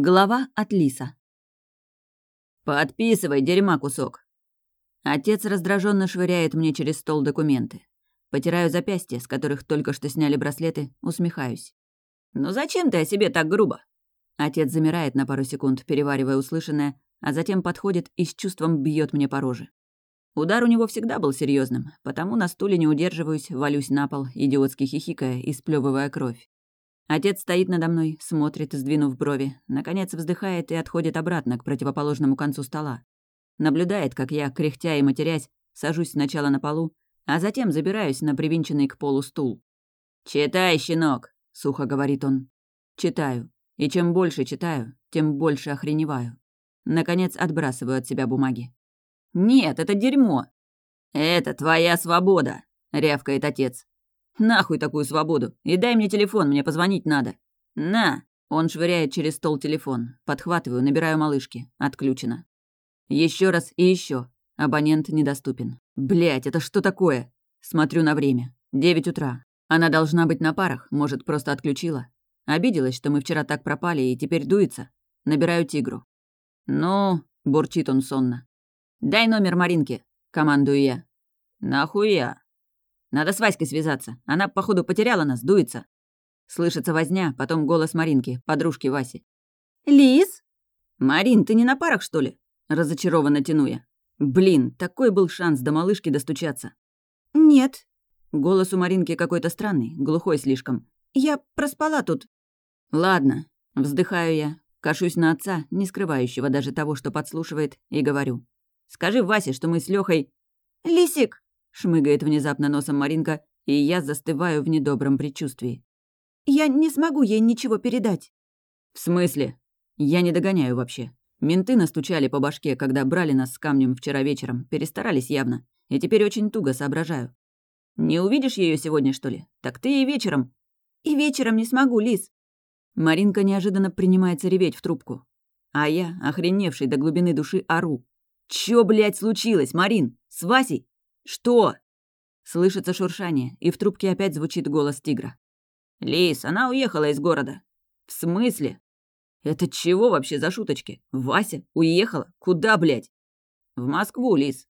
Глава от Лиса. «Подписывай, дерьма кусок!» Отец раздраженно швыряет мне через стол документы. Потираю запястья, с которых только что сняли браслеты, усмехаюсь. «Ну зачем ты о себе так грубо?» Отец замирает на пару секунд, переваривая услышанное, а затем подходит и с чувством бьет мне по роже. Удар у него всегда был серьезным, потому на стуле не удерживаюсь, валюсь на пол, идиотски хихикая и сплёвывая кровь. Отец стоит надо мной, смотрит, сдвинув брови, наконец вздыхает и отходит обратно к противоположному концу стола. Наблюдает, как я, кряхтя и матерясь, сажусь сначала на полу, а затем забираюсь на привинченный к полу стул. «Читай, щенок!» — сухо говорит он. Читаю. И чем больше читаю, тем больше охреневаю. Наконец отбрасываю от себя бумаги. «Нет, это дерьмо!» «Это твоя свобода!» — рявкает отец. Нахуй такую свободу? И дай мне телефон, мне позвонить надо. На!» Он швыряет через стол телефон. Подхватываю, набираю малышки. Отключено. Еще раз и еще. Абонент недоступен. Блять, это что такое? Смотрю на время. Девять утра. Она должна быть на парах, может, просто отключила. Обиделась, что мы вчера так пропали и теперь дуется. Набираю тигру. «Ну...» — бурчит он сонно. «Дай номер Маринки», — командую я. «Нахуя?» Надо с Васькой связаться. Она, походу, потеряла нас, дуется. Слышится возня, потом голос Маринки, подружки Васи. «Лиз?» «Марин, ты не на парах, что ли?» Разочарованно тяну я. Блин, такой был шанс до малышки достучаться. «Нет». Голос у Маринки какой-то странный, глухой слишком. «Я проспала тут». «Ладно», — вздыхаю я, кашусь на отца, не скрывающего даже того, что подслушивает, и говорю. «Скажи Васе, что мы с Лёхой...» «Лисик!» Шмыгает внезапно носом Маринка, и я застываю в недобром предчувствии. «Я не смогу ей ничего передать». «В смысле? Я не догоняю вообще. Менты настучали по башке, когда брали нас с камнем вчера вечером, перестарались явно, и теперь очень туго соображаю. Не увидишь ее сегодня, что ли? Так ты и вечером». «И вечером не смогу, Лис». Маринка неожиданно принимается реветь в трубку. А я, охреневший до глубины души, ору. «Чё, блядь, случилось, Марин? С Васей? «Что?» Слышится шуршание, и в трубке опять звучит голос тигра. «Лис, она уехала из города». «В смысле?» «Это чего вообще за шуточки? Вася? Уехала? Куда, блядь?» «В Москву, Лис».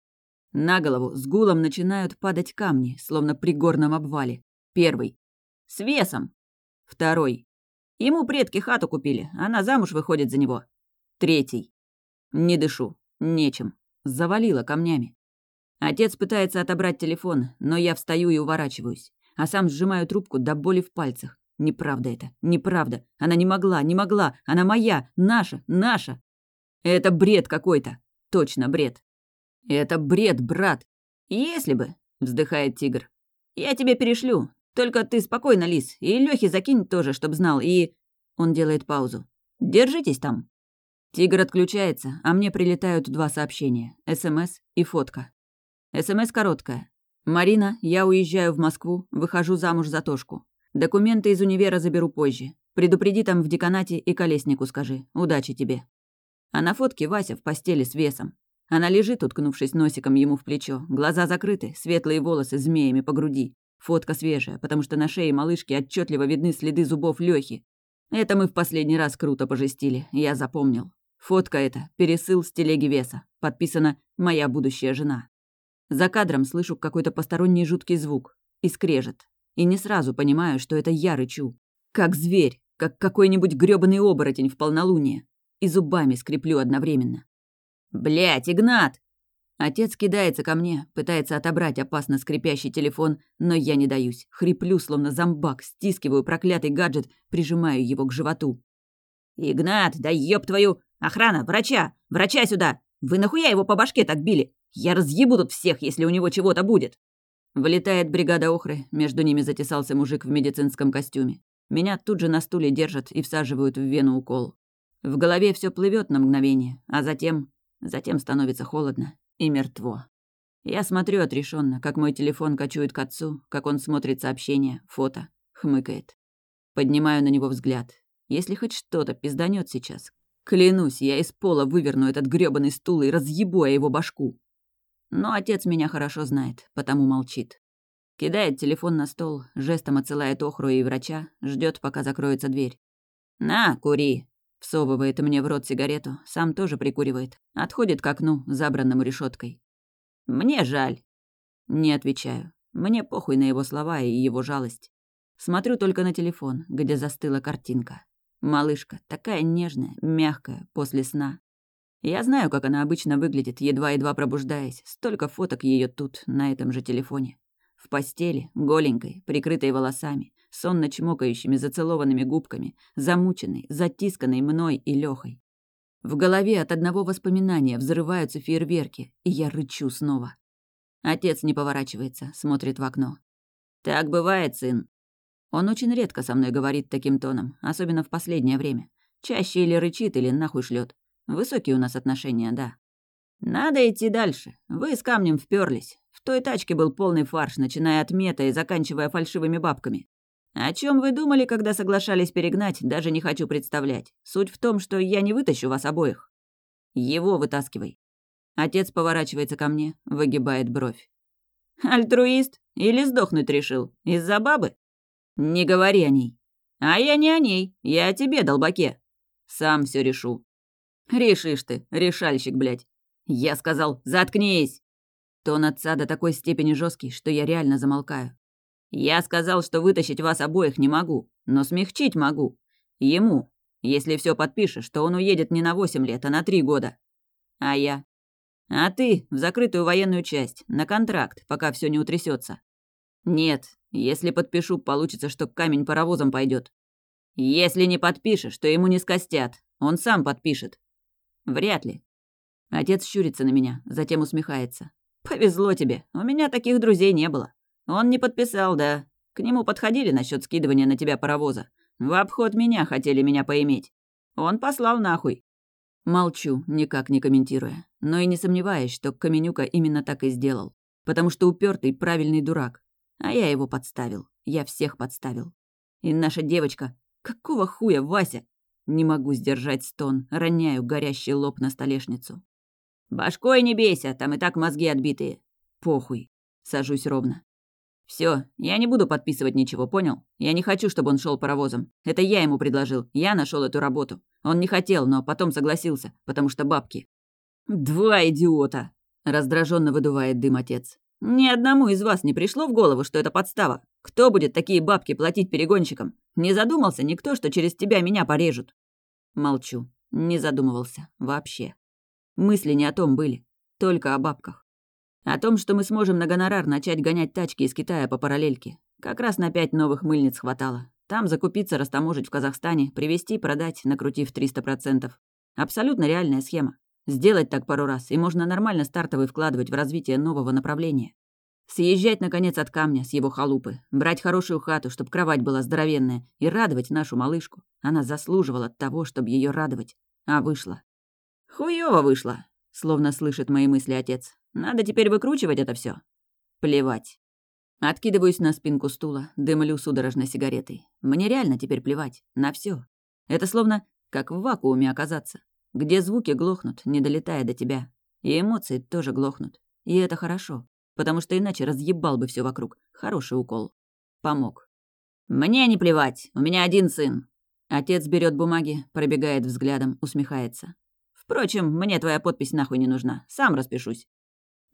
На голову с гулом начинают падать камни, словно при горном обвале. Первый. «С весом». Второй. Ему предки хату купили, она замуж выходит за него. Третий. Не дышу. Нечем. Завалила камнями. Отец пытается отобрать телефон, но я встаю и уворачиваюсь, а сам сжимаю трубку до боли в пальцах. Неправда это, неправда. Она не могла, не могла. Она моя, наша, наша. Это бред какой-то. Точно бред. Это бред, брат. Если бы, вздыхает тигр. Я тебе перешлю. Только ты спокойно, Лис, и Лёхе закинь тоже, чтоб знал, и... Он делает паузу. Держитесь там. Тигр отключается, а мне прилетают два сообщения. СМС и фотка. СМС короткая. «Марина, я уезжаю в Москву, выхожу замуж за Тошку. Документы из универа заберу позже. Предупреди там в деканате и колеснику скажи. Удачи тебе». А на фотке Вася в постели с весом. Она лежит, уткнувшись носиком ему в плечо. Глаза закрыты, светлые волосы змеями по груди. Фотка свежая, потому что на шее малышки отчетливо видны следы зубов Лёхи. Это мы в последний раз круто пожестили, я запомнил. Фотка эта, пересыл с телеги веса. Подписана «Моя будущая жена». За кадром слышу какой-то посторонний жуткий звук. И скрежет. И не сразу понимаю, что это я рычу. Как зверь, как какой-нибудь грёбаный оборотень в полнолуние. И зубами скреплю одновременно. Блять, Игнат!» Отец кидается ко мне, пытается отобрать опасно скрипящий телефон, но я не даюсь. Хриплю, словно зомбак, стискиваю проклятый гаджет, прижимаю его к животу. «Игнат, да ёб твою! Охрана, врача! Врача сюда! Вы нахуя его по башке так били? Я разъебу тут всех, если у него чего-то будет!» Вылетает бригада охры, между ними затесался мужик в медицинском костюме. Меня тут же на стуле держат и всаживают в вену укол. В голове все плывет на мгновение, а затем... Затем становится холодно и мертво. Я смотрю отрешенно, как мой телефон кочует к отцу, как он смотрит сообщение, фото, хмыкает. Поднимаю на него взгляд. Если хоть что-то пизданет сейчас, клянусь, я из пола выверну этот грёбаный стул и разъебу его башку. Но отец меня хорошо знает, потому молчит. Кидает телефон на стол, жестом отсылает охру и врача, ждет, пока закроется дверь. «На, кури!» Всовывает мне в рот сигарету, сам тоже прикуривает. Отходит к окну, забранному решеткой. «Мне жаль». Не отвечаю. Мне похуй на его слова и его жалость. Смотрю только на телефон, где застыла картинка. Малышка, такая нежная, мягкая, после сна. Я знаю, как она обычно выглядит, едва-едва пробуждаясь. Столько фоток ее тут, на этом же телефоне. В постели, голенькой, прикрытой волосами, сонно чмокающими зацелованными губками, замученной, затисканной мной и Лёхой. В голове от одного воспоминания взрываются фейерверки, и я рычу снова. Отец не поворачивается, смотрит в окно. «Так бывает, сын». Он очень редко со мной говорит таким тоном, особенно в последнее время. Чаще или рычит, или нахуй шлет. Высокие у нас отношения, да. Надо идти дальше. Вы с камнем вперлись. В той тачке был полный фарш, начиная от мета и заканчивая фальшивыми бабками. О чем вы думали, когда соглашались перегнать, даже не хочу представлять. Суть в том, что я не вытащу вас обоих. Его вытаскивай. Отец поворачивается ко мне, выгибает бровь. Альтруист? Или сдохнуть решил? Из-за бабы? Не говори о ней. А я не о ней, я о тебе, долбаке. Сам все решу. «Решишь ты, решальщик, блядь!» Я сказал «Заткнись!» Тон отца до такой степени жесткий, что я реально замолкаю. Я сказал, что вытащить вас обоих не могу, но смягчить могу. Ему, если все подпишешь, то он уедет не на восемь лет, а на три года. А я? А ты в закрытую военную часть, на контракт, пока все не утрясется. Нет, если подпишу, получится, что камень паровозом пойдет. Если не подпишешь, то ему не скостят. Он сам подпишет. Вряд ли. Отец щурится на меня, затем усмехается. Повезло тебе, у меня таких друзей не было. Он не подписал, да. К нему подходили насчет скидывания на тебя паровоза. В обход меня хотели меня поиметь. Он послал нахуй. Молчу, никак не комментируя, но и не сомневаясь, что Каменюка именно так и сделал. Потому что упертый правильный дурак. А я его подставил. Я всех подставил. И наша девочка... Какого хуя, Вася? Не могу сдержать стон, роняю горящий лоб на столешницу. «Башкой не бейся, там и так мозги отбитые». «Похуй». Сажусь ровно. Все, я не буду подписывать ничего, понял? Я не хочу, чтобы он шел паровозом. Это я ему предложил, я нашел эту работу. Он не хотел, но потом согласился, потому что бабки. Два идиота! Раздраженно выдувает дым отец. Ни одному из вас не пришло в голову, что это подстава. Кто будет такие бабки платить перегонщикам? Не задумался никто, что через тебя меня порежут. Молчу. Не задумывался. Вообще. Мысли не о том были. Только о бабках. О том, что мы сможем на гонорар начать гонять тачки из Китая по параллельке. Как раз на пять новых мыльниц хватало. Там закупиться, растаможить в Казахстане, привезти, продать, накрутив 300%. Абсолютно реальная схема. Сделать так пару раз, и можно нормально стартовый вкладывать в развитие нового направления. Съезжать, наконец, от камня с его халупы, брать хорошую хату, чтобы кровать была здоровенная, и радовать нашу малышку. Она заслуживала того, чтобы ее радовать. А вышла. Хуёво вышла, словно слышит мои мысли отец. Надо теперь выкручивать это все. Плевать. Откидываюсь на спинку стула, дымлю судорожно сигаретой. Мне реально теперь плевать. На все. Это словно как в вакууме оказаться, где звуки глохнут, не долетая до тебя. И эмоции тоже глохнут. И это хорошо потому что иначе разъебал бы все вокруг. Хороший укол. Помог. «Мне не плевать, у меня один сын». Отец берет бумаги, пробегает взглядом, усмехается. «Впрочем, мне твоя подпись нахуй не нужна, сам распишусь».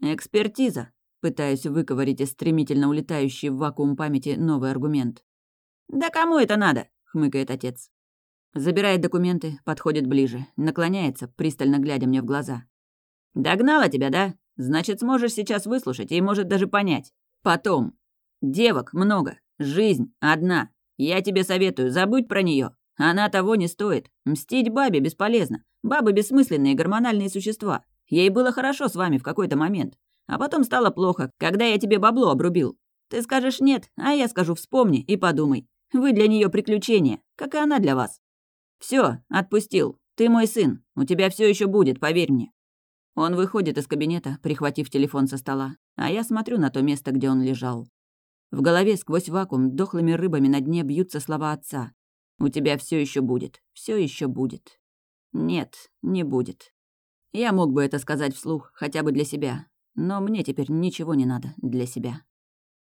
«Экспертиза», пытаюсь выковырить из стремительно улетающий в вакуум памяти новый аргумент. «Да кому это надо?» — хмыкает отец. Забирает документы, подходит ближе, наклоняется, пристально глядя мне в глаза. «Догнала тебя, да? Значит, сможешь сейчас выслушать и, может, даже понять. Потом. Девок много. Жизнь одна. Я тебе советую, забудь про нее. Она того не стоит. Мстить бабе бесполезно. Бабы бессмысленные гормональные существа. Ей было хорошо с вами в какой-то момент. А потом стало плохо, когда я тебе бабло обрубил. Ты скажешь нет, а я скажу вспомни и подумай. Вы для нее приключение, как и она для вас. Все, отпустил. Ты мой сын. У тебя все еще будет, поверь мне. Он выходит из кабинета, прихватив телефон со стола, а я смотрю на то место, где он лежал. В голове сквозь вакуум дохлыми рыбами на дне бьются слова отца. «У тебя все еще будет, все еще будет». Нет, не будет. Я мог бы это сказать вслух, хотя бы для себя, но мне теперь ничего не надо для себя.